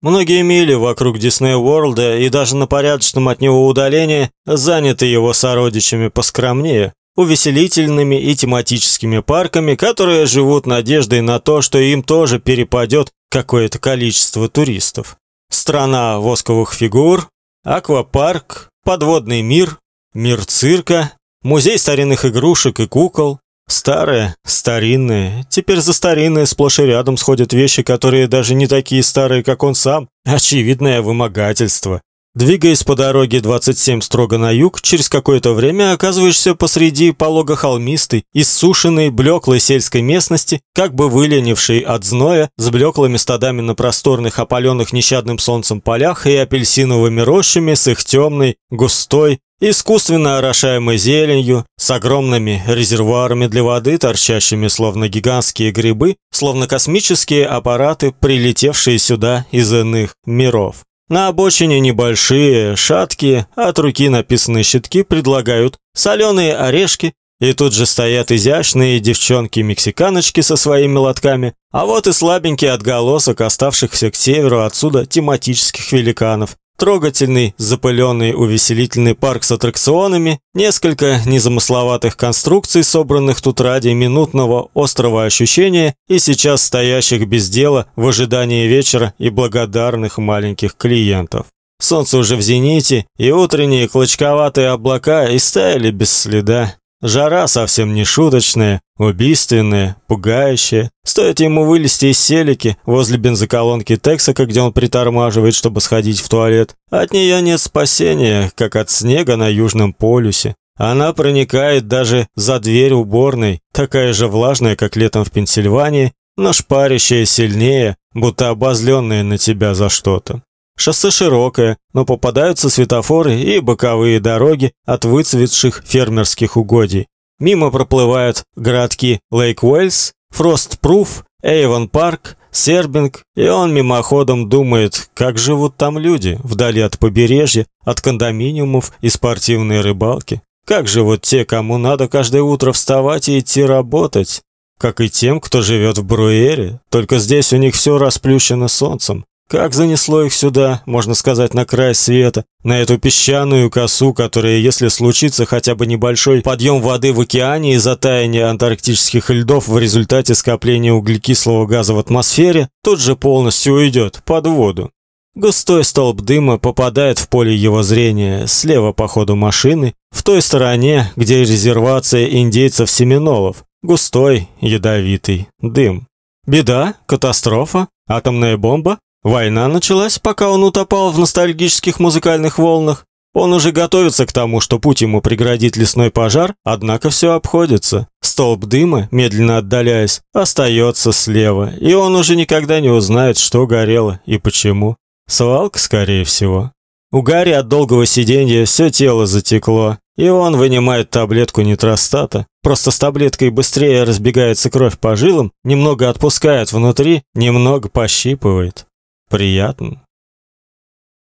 Многие мили вокруг Дисней Уорлда и даже на порядочном от него удалении заняты его сородичами поскромнее, увеселительными и тематическими парками, которые живут надеждой на то, что им тоже перепадет какое-то количество туристов. Страна восковых фигур, аквапарк, подводный мир, мир цирка, музей старинных игрушек и кукол, старые, старинные. Теперь за старинные сплошь и рядом сходят вещи, которые даже не такие старые, как он сам. Очевидное вымогательство. Двигаясь по дороге 27 строго на юг, через какое-то время оказываешься посреди полого-холмистой, иссушенной, блеклой сельской местности, как бы выленившей от зноя, с блеклыми стадами на просторных, опаленных нещадным солнцем полях и апельсиновыми рощами с их темной, густой, искусственно орошаемой зеленью, с огромными резервуарами для воды, торчащими словно гигантские грибы, словно космические аппараты, прилетевшие сюда из иных миров. На обочине небольшие, шаткие, от руки написанные щитки предлагают соленые орешки, и тут же стоят изящные девчонки-мексиканочки со своими лотками, а вот и слабенький отголосок оставшихся к северу отсюда тематических великанов, трогательный, запыленный увеселительный парк с аттракционами, несколько незамысловатых конструкций, собранных тут ради минутного острого ощущения и сейчас стоящих без дела в ожидании вечера и благодарных маленьких клиентов. Солнце уже в зените, и утренние клочковатые облака истаяли без следа. Жара совсем не шуточная, убийственная, пугающая. Стоит ему вылезти из селики возле бензоколонки Тексака, где он притормаживает, чтобы сходить в туалет. От нее нет спасения, как от снега на Южном полюсе. Она проникает даже за дверь уборной, такая же влажная, как летом в Пенсильвании, но шпарящая сильнее, будто обозленная на тебя за что-то. Шоссе широкое, но попадаются светофоры и боковые дороги от выцветших фермерских угодий. Мимо проплывают городки Лейк Уэльс, Фростпруф, Эйвон Парк, Сербинг, и он мимоходом думает, как живут там люди, вдали от побережья, от кондоминиумов и спортивной рыбалки. Как живут те, кому надо каждое утро вставать и идти работать, как и тем, кто живет в Бруэре, только здесь у них все расплющено солнцем, как занесло их сюда, можно сказать, на край света, на эту песчаную косу, которая, если случится хотя бы небольшой подъем воды в океане и затаяние антарктических льдов в результате скопления углекислого газа в атмосфере, тут же полностью уйдет под воду. Густой столб дыма попадает в поле его зрения слева по ходу машины, в той стороне, где резервация индейцев-семинолов. Густой, ядовитый дым. Беда, катастрофа, атомная бомба? Война началась, пока он утопал в ностальгических музыкальных волнах. Он уже готовится к тому, что путь ему преградит лесной пожар, однако все обходится. Столб дыма, медленно отдаляясь, остается слева, и он уже никогда не узнает, что горело и почему. Свалка, скорее всего. У Гарри от долгого сидения все тело затекло, и он вынимает таблетку нитростата. Просто с таблеткой быстрее разбегается кровь по жилам, немного отпускает внутри, немного пощипывает. Приятно.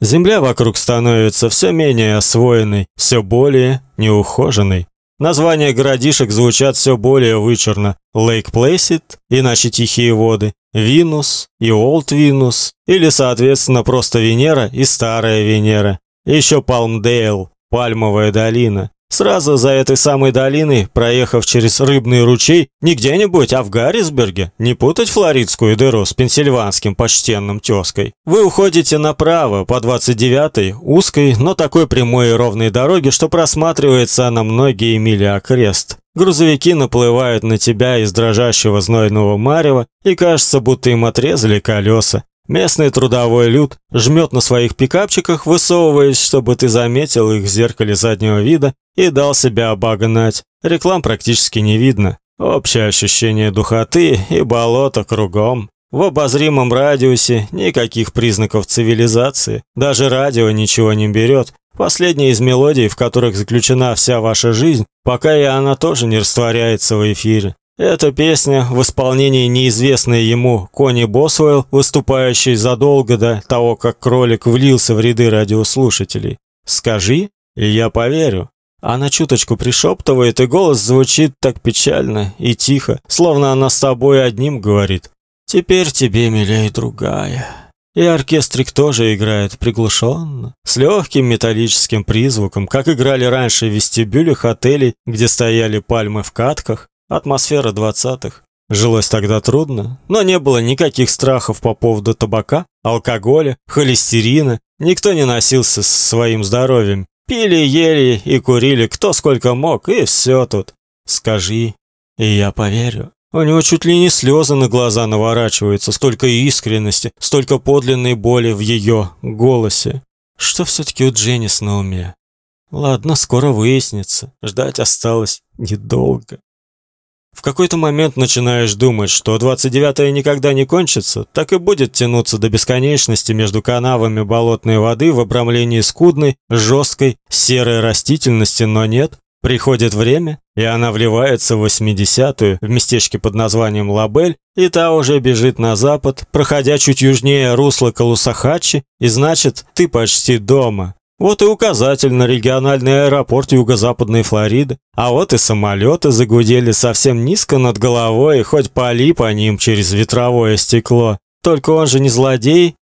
Земля вокруг становится все менее освоенной, все более неухоженной. Названия городишек звучат все более вычурно. Лейк Плейсид, иначе Тихие воды, Винус и Олд Винус, или, соответственно, просто Венера и Старая Венера. Еще Палмдейл, Пальмовая долина. Сразу за этой самой долиной, проехав через рыбный ручей, не где-нибудь, а в Гаррисберге, не путать флоридскую дыру с пенсильванским почтенным тёской. Вы уходите направо по 29-й, узкой, но такой прямой и ровной дороге, что просматривается на многие мили окрест. Грузовики наплывают на тебя из дрожащего знойного марева, и кажется, будто им отрезали колеса. Местный трудовой люд жмет на своих пикапчиках, высовываясь, чтобы ты заметил их в зеркале заднего вида и дал себя обогнать. Реклам практически не видно. Общее ощущение духоты и болота кругом. В обозримом радиусе никаких признаков цивилизации. Даже радио ничего не берет. Последняя из мелодий, в которых заключена вся ваша жизнь, пока и она тоже не растворяется в эфире. Эта песня в исполнении неизвестной ему Кони Босуэлл, выступающей задолго до того, как кролик влился в ряды радиослушателей. Скажи, и я поверю. Она чуточку пришептывает, и голос звучит так печально и тихо, словно она с тобой одним говорит. Теперь тебе милей другая. И оркестрик тоже играет приглушенно, с легким металлическим призвуком, как играли раньше в вестибюлях отелей, где стояли пальмы в катках. Атмосфера двадцатых. Жилось тогда трудно, но не было никаких страхов по поводу табака, алкоголя, холестерина. Никто не носился с своим здоровьем. Пили, ели и курили кто сколько мог, и все тут. Скажи, и я поверю. У него чуть ли не слезы на глаза наворачиваются, столько искренности, столько подлинной боли в ее голосе. Что все таки у Дженнис на уме? Ладно, скоро выяснится. Ждать осталось недолго. В какой-то момент начинаешь думать, что 29-е никогда не кончится, так и будет тянуться до бесконечности между канавами болотной воды в обрамлении скудной, жесткой, серой растительности, но нет. Приходит время, и она вливается в 80-ю в местечке под названием Лабель, и та уже бежит на запад, проходя чуть южнее русла Калусахачи, и значит, ты почти дома. Вот и указатель на региональный аэропорт юго-западной Флориды. А вот и самолеты загудели совсем низко над головой, хоть пали по ним через ветровое стекло. Только он же не злодей.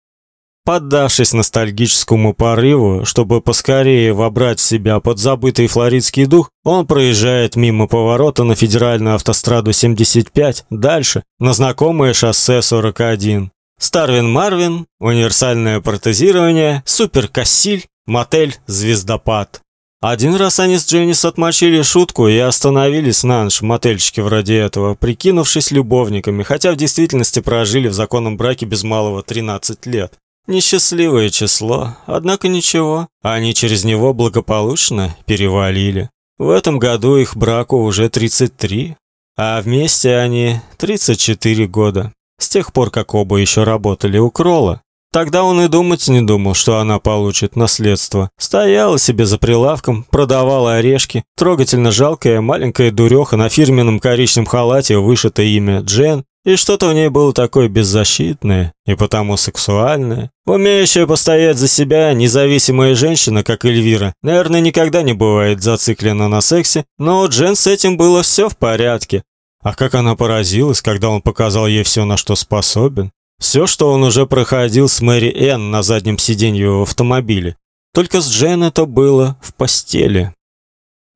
Поддавшись ностальгическому порыву, чтобы поскорее вобрать в себя подзабытый флоридский дух, он проезжает мимо поворота на федеральную автостраду 75, дальше на знакомое шоссе 41. Старвин Марвин, универсальное протезирование, суперкассиль, Мотель «Звездопад». Один раз они с Дженнис отмочили шутку и остановились на ночь в мотельчике вроде этого, прикинувшись любовниками, хотя в действительности прожили в законном браке без малого 13 лет. Несчастливое число, однако ничего, они через него благополучно перевалили. В этом году их браку уже 33, а вместе они 34 года. С тех пор, как оба еще работали у Кролла. Тогда он и думать не думал, что она получит наследство. Стояла себе за прилавком, продавала орешки. Трогательно жалкая маленькая дуреха на фирменном коричневом халате вышито имя Джен, и что-то в ней было такое беззащитное и потому сексуальное. Умеющая постоять за себя независимая женщина, как Эльвира, наверное, никогда не бывает зациклена на сексе, но у Джен с этим было все в порядке. А как она поразилась, когда он показал ей все, на что способен. Все, что он уже проходил с Мэри Энн на заднем сиденье в автомобиле. Только с Джен это было в постели.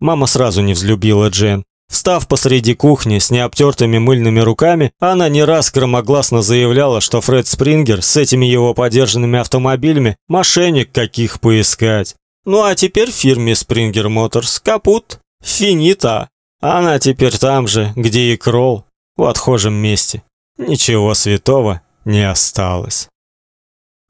Мама сразу не взлюбила Джен. Встав посреди кухни с необтертыми мыльными руками, она не раз громогласно заявляла, что Фред Спрингер с этими его подержанными автомобилями мошенник каких поискать. Ну а теперь в фирме Спрингер Моторс капут, финита. Она теперь там же, где и Кролл, в отхожем месте. Ничего святого не осталось.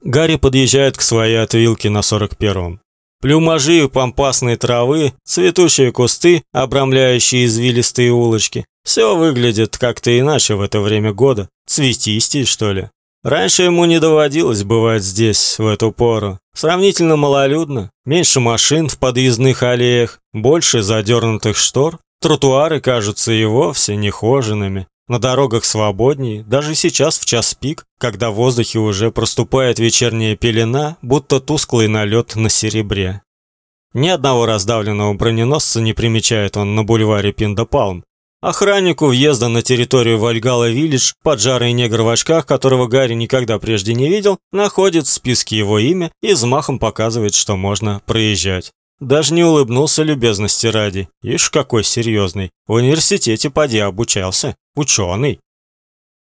Гарри подъезжает к своей отвилке на 41-м. Плюмажи пампасной травы, цветущие кусты, обрамляющие извилистые улочки. Все выглядит как-то иначе в это время года. Цветистей, что ли. Раньше ему не доводилось бывать здесь в эту пору. Сравнительно малолюдно, меньше машин в подъездных аллеях, больше задернутых штор. Тротуары кажутся и вовсе нехоженными. На дорогах свободнее, даже сейчас в час пик, когда в воздухе уже проступает вечерняя пелена, будто тусклый налет на серебре. Ни одного раздавленного броненосца не примечает он на бульваре Пиндопалм. Охраннику въезда на территорию Вальгала-Виллидж, поджарый негр в очках, которого Гарри никогда прежде не видел, находит в списке его имя и взмахом показывает, что можно проезжать. Даже не улыбнулся любезности ради. Ишь, какой серьезный. В университете поди обучался. Ученый.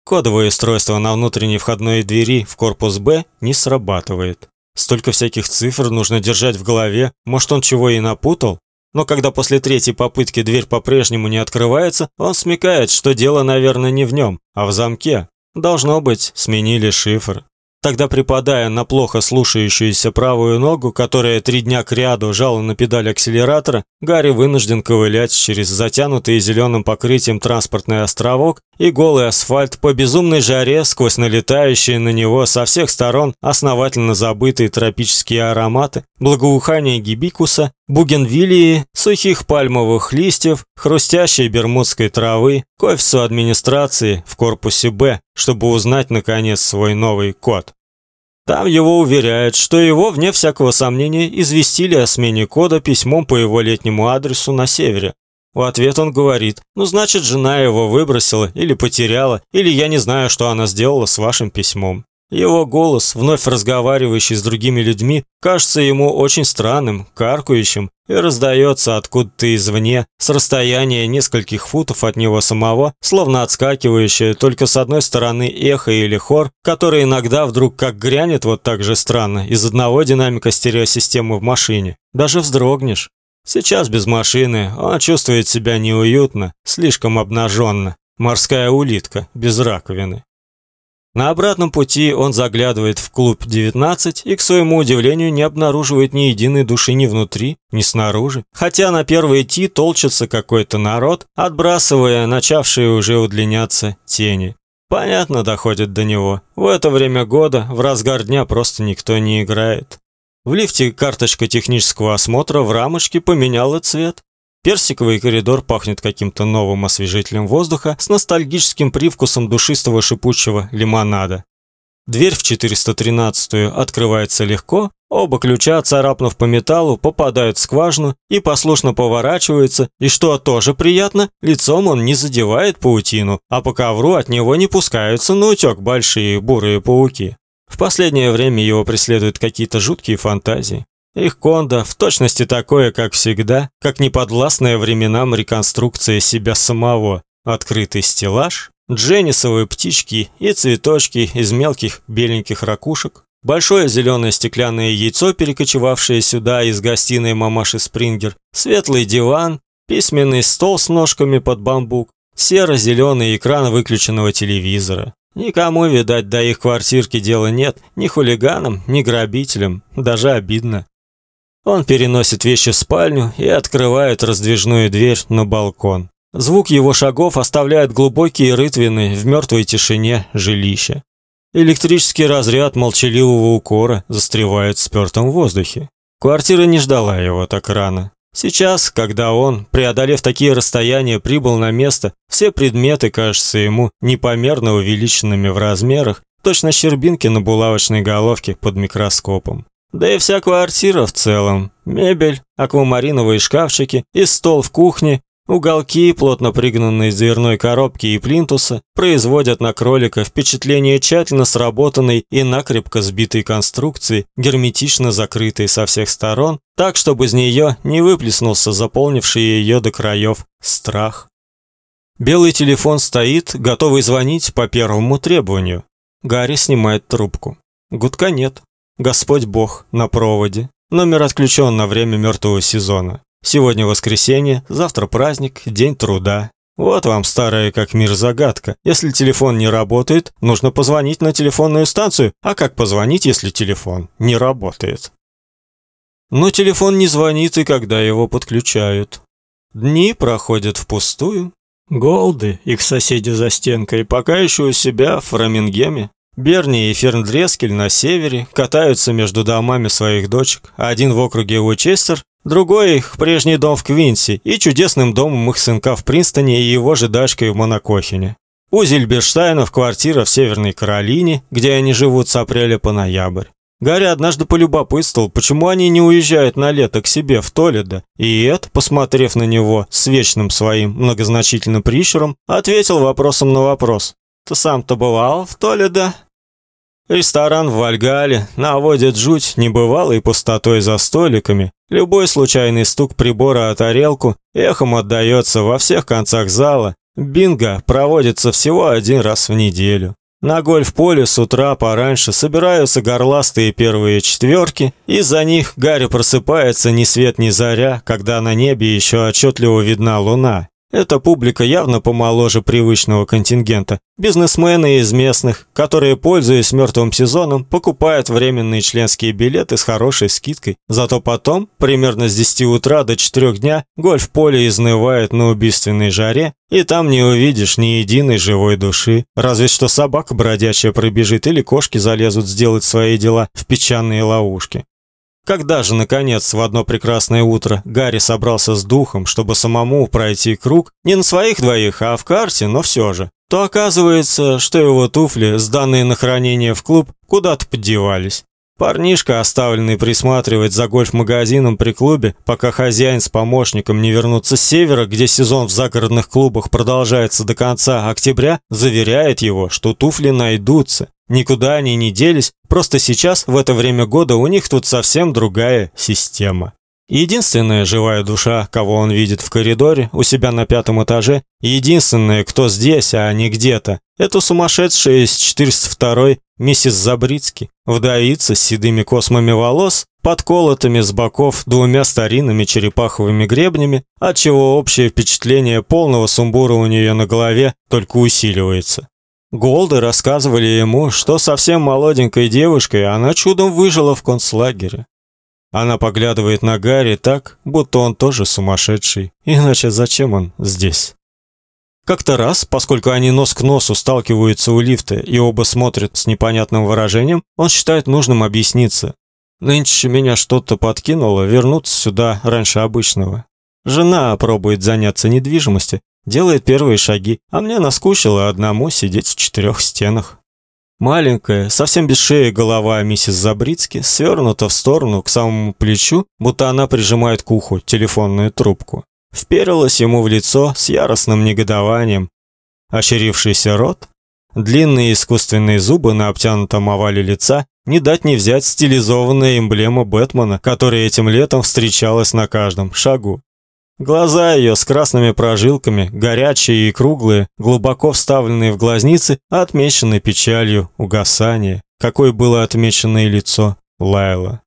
Кодовое устройство на внутренней входной двери в корпус Б не срабатывает. Столько всяких цифр нужно держать в голове. Может, он чего и напутал? Но когда после третьей попытки дверь по-прежнему не открывается, он смекает, что дело, наверное, не в нем, а в замке. Должно быть, сменили шифр. Тогда, припадая на плохо слушающуюся правую ногу, которая три дня кряду жала на педаль акселератора, Гарри вынужден ковылять через затянутый зеленым покрытием транспортный островок и голый асфальт по безумной жаре сквозь налетающие на него со всех сторон основательно забытые тропические ароматы, благоухание гибикуса, бугенвиллии, сухих пальмовых листьев, хрустящей бермудской травы, к офису администрации в корпусе Б, чтобы узнать наконец свой новый код. Там его уверяют, что его, вне всякого сомнения, известили о смене кода письмом по его летнему адресу на севере. В ответ он говорит, ну значит жена его выбросила или потеряла, или я не знаю, что она сделала с вашим письмом. Его голос, вновь разговаривающий с другими людьми, кажется ему очень странным, каркающим и раздается откуда-то извне, с расстояния нескольких футов от него самого, словно отскакивающее только с одной стороны эхо или хор, который иногда вдруг как грянет вот так же странно из одного динамика стереосистемы в машине. Даже вздрогнешь. Сейчас без машины он чувствует себя неуютно, слишком обнаженно. Морская улитка без раковины. На обратном пути он заглядывает в клуб 19 и, к своему удивлению, не обнаруживает ни единой души ни внутри, ни снаружи. Хотя на первой идти толчется какой-то народ, отбрасывая начавшие уже удлиняться тени. Понятно доходит до него. В это время года, в разгар дня просто никто не играет. В лифте карточка технического осмотра в рамочке поменяла цвет. Персиковый коридор пахнет каким-то новым освежителем воздуха с ностальгическим привкусом душистого шипучего лимонада. Дверь в 413-ю открывается легко, оба ключа, царапнув по металлу, попадают в скважину и послушно поворачиваются, и что тоже приятно, лицом он не задевает паутину, а по ковру от него не пускаются на утёк большие бурые пауки. В последнее время его преследуют какие-то жуткие фантазии. Их кондо в точности такое, как всегда, как неподвластная временам реконструкция себя самого. Открытый стеллаж, дженнисовые птички и цветочки из мелких беленьких ракушек, большое зеленое стеклянное яйцо, перекочевавшее сюда из гостиной мамаши Спрингер, светлый диван, письменный стол с ножками под бамбук, серо-зеленый экран выключенного телевизора. Никому, видать, до их квартирки дела нет, ни хулиганам, ни грабителям, даже обидно. Он переносит вещи в спальню и открывает раздвижную дверь на балкон. Звук его шагов оставляет глубокие рытвины в мертвой тишине жилища. Электрический разряд молчаливого укора застревает в спёртом воздухе. Квартира не ждала его так рано. Сейчас, когда он, преодолев такие расстояния, прибыл на место, все предметы кажутся ему непомерно увеличенными в размерах, точно щербинки на булавочной головке под микроскопом. Да и вся квартира в целом. Мебель, аквамариновые шкафчики и стол в кухне, уголки, плотно пригнанные из дверной коробки и плинтуса, производят на кролика впечатление тщательно сработанной и накрепко сбитой конструкции, герметично закрытой со всех сторон, так, чтобы из нее не выплеснулся заполнивший ее до краев страх. Белый телефон стоит, готовый звонить по первому требованию. Гарри снимает трубку. Гудка нет. Господь Бог на проводе. Номер отключен на время мертвого сезона. Сегодня воскресенье, завтра праздник, день труда. Вот вам старая как мир загадка. Если телефон не работает, нужно позвонить на телефонную станцию. А как позвонить, если телефон не работает? Но телефон не звонит и когда его подключают. Дни проходят впустую. Голды, их соседи за стенкой, пока еще у себя в Фрамингеме. Берни и Ферндрескель на севере катаются между домами своих дочек, один в округе Уичестер, другой их прежний дом в Квинси и чудесным домом их сынка в Принстоне и его же дачкой в Монокохине. У Зильберштайнов квартира в Северной Каролине, где они живут с апреля по ноябрь. Гарри однажды полюбопытствовал, почему они не уезжают на лето к себе в Толедо, и Эд, посмотрев на него с вечным своим многозначительным прищуром, ответил вопросом на вопрос. «Ты сам-то бывал в Толедо?» Ресторан в Вальгале наводит жуть небывалой пустотой за столиками. Любой случайный стук прибора о тарелку эхом отдаётся во всех концах зала. Бинго проводится всего один раз в неделю. На гольф-поле с утра пораньше собираются горластые первые четверки, и за них Гарри просыпается ни свет ни заря, когда на небе ещё отчетливо видна луна. Эта публика явно помоложе привычного контингента. Бизнесмены из местных, которые, пользуясь мертвым сезоном, покупают временные членские билеты с хорошей скидкой. Зато потом, примерно с 10 утра до 4 дня, гольф-поле изнывает на убийственной жаре, и там не увидишь ни единой живой души. Разве что собака бродячая пробежит или кошки залезут сделать свои дела в печаные ловушки. Когда же, наконец, в одно прекрасное утро Гарри собрался с духом, чтобы самому пройти круг, не на своих двоих, а в карте, но все же, то оказывается, что его туфли, сданные на хранение в клуб, куда-то подевались. Парнишка, оставленный присматривать за гольф-магазином при клубе, пока хозяин с помощником не вернутся с севера, где сезон в загородных клубах продолжается до конца октября, заверяет его, что туфли найдутся. Никуда они не делись, просто сейчас, в это время года, у них тут совсем другая система. Единственная живая душа, кого он видит в коридоре у себя на пятом этаже, единственная, кто здесь, а не где-то, это сумасшедшая из 402-й миссис Забрицки, вдовица с седыми космами волос, подколотыми с боков двумя старинными черепаховыми гребнями, отчего общее впечатление полного сумбура у нее на голове только усиливается. Голды рассказывали ему, что совсем молоденькой девушкой она чудом выжила в концлагере. Она поглядывает на Гарри так, будто он тоже сумасшедший. Иначе зачем он здесь? Как-то раз, поскольку они нос к носу сталкиваются у лифта и оба смотрят с непонятным выражением, он считает нужным объясниться. Нынче меня что-то подкинуло вернуться сюда раньше обычного. Жена пробует заняться недвижимостью, делает первые шаги, а мне наскучило одному сидеть в четырех стенах. Маленькая, совсем без шеи голова миссис Забрицки свернута в сторону к самому плечу, будто она прижимает к уху телефонную трубку. Вперилась ему в лицо с яростным негодованием. Ощерившийся рот, длинные искусственные зубы на обтянутом овале лица, не дать не взять стилизованная эмблема Бэтмена, которая этим летом встречалась на каждом шагу. Глаза ее с красными прожилками, горячие и круглые, глубоко вставленные в глазницы, отмечены печалью угасания, какой было отмечено и лицо Лайла.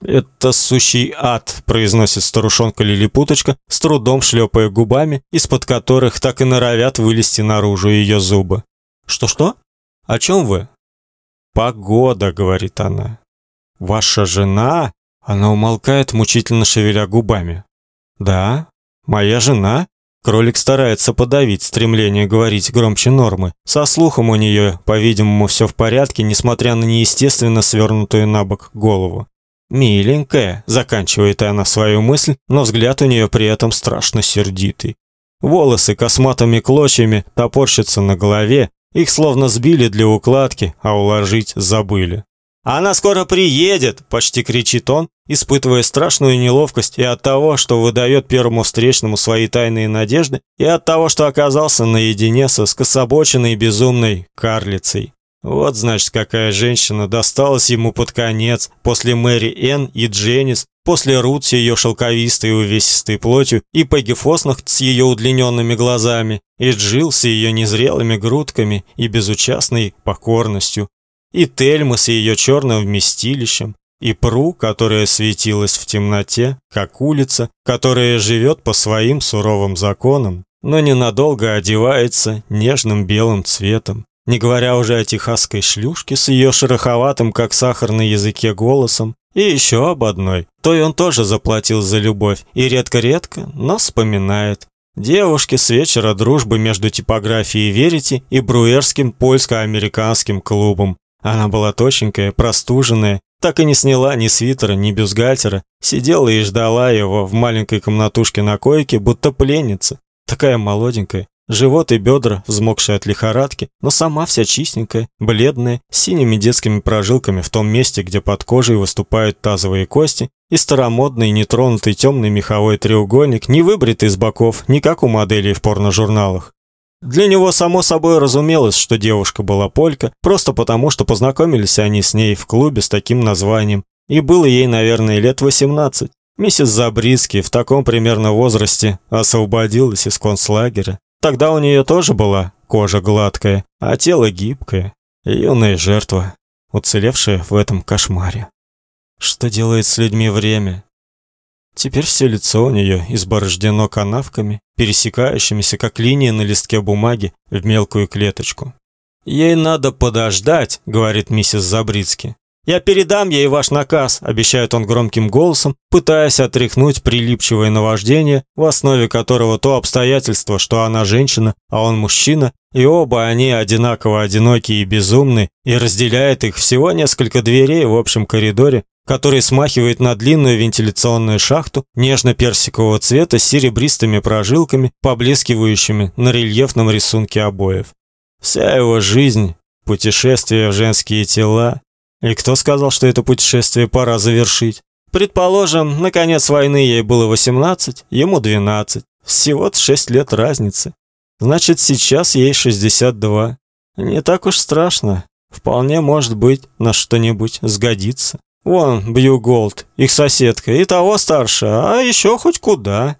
«Это сущий ад», – произносит старушонка-лилипуточка, с трудом шлепая губами, из-под которых так и норовят вылезти наружу ее зубы. «Что-что? О чем вы?» «Погода», – говорит она. «Ваша жена?» Она умолкает, мучительно шевеля губами. Да, моя жена. Кролик старается подавить стремление говорить громче нормы. Со слухом у нее, по-видимому, все в порядке, несмотря на неестественно свернутую на бок голову. Миленькая, заканчивает она свою мысль, но взгляд у нее при этом страшно сердитый. Волосы косматыми клочьями топорщатся на голове, их словно сбили для укладки, а уложить забыли. Она скоро приедет, почти кричит он, испытывая страшную неловкость и от того, что выдает первому встречному свои тайные надежды, и от того, что оказался наедине со скособоченной безумной карлицей. Вот, значит, какая женщина досталась ему под конец, после Мэри Энн и Дженнис, после Рут с ее шелковистой и увесистой плотью, и Пегги Фоснах с ее удлиненными глазами, и Джилл с ее незрелыми грудками и безучастной покорностью, и Тельма с ее черным вместилищем, и Пру, которая светилась в темноте, как улица, которая живет по своим суровым законам, но ненадолго одевается нежным белым цветом. Не говоря уже о техасской шлюшке с ее шероховатым, как сахар на языке, голосом, и еще об одной. Той он тоже заплатил за любовь, и редко-редко, но вспоминает. Девушке с вечера дружбы между типографией Верити и Бруерским польско-американским клубом, она была точенькая, простуженная, так и не сняла ни свитера, ни бюстгальтера, сидела и ждала его в маленькой комнатушке на койке, будто пленница. Такая молоденькая, живот и бедра, взмокшие от лихорадки, но сама вся чистенькая, бледная, с синими детскими прожилками в том месте, где под кожей выступают тазовые кости, и старомодный нетронутый темный меховой треугольник, не выбритый с боков, не как у моделей в порножурналах. Для него само собой разумелось, что девушка была полька, просто потому, что познакомились они с ней в клубе с таким названием, и было ей, наверное, лет 18. Миссис Забрицкий в таком примерно возрасте освободилась из концлагеря. Тогда у нее тоже была кожа гладкая, а тело гибкое. Юная жертва, уцелевшая в этом кошмаре. Что делает с людьми время? Теперь все лицо у нее изборождено канавками, пересекающимися как линии на листке бумаги в мелкую клеточку. Ей надо подождать, говорит миссис Забрицки. Я передам ей ваш наказ, обещает он громким голосом, пытаясь отряхнуть прилипчивое наваждение, в основе которого то обстоятельство, что она женщина, а он мужчина, и оба они одинаково одиноки и безумны, и разделяет их всего несколько дверей в общем коридоре, который смахивает на длинную вентиляционную шахту нежно-персикового цвета с серебристыми прожилками, поблескивающими на рельефном рисунке обоев. Вся его жизнь путешествие в женские тела, И кто сказал, что это путешествие пора завершить? Предположим, на конец войны ей было 18, ему 12. Всего-то 6 лет разницы. Значит, сейчас ей 62. Не так уж страшно. Вполне может быть, на что-нибудь сгодится. Вон, Бью Голд, их соседка, и того старше, а еще хоть куда.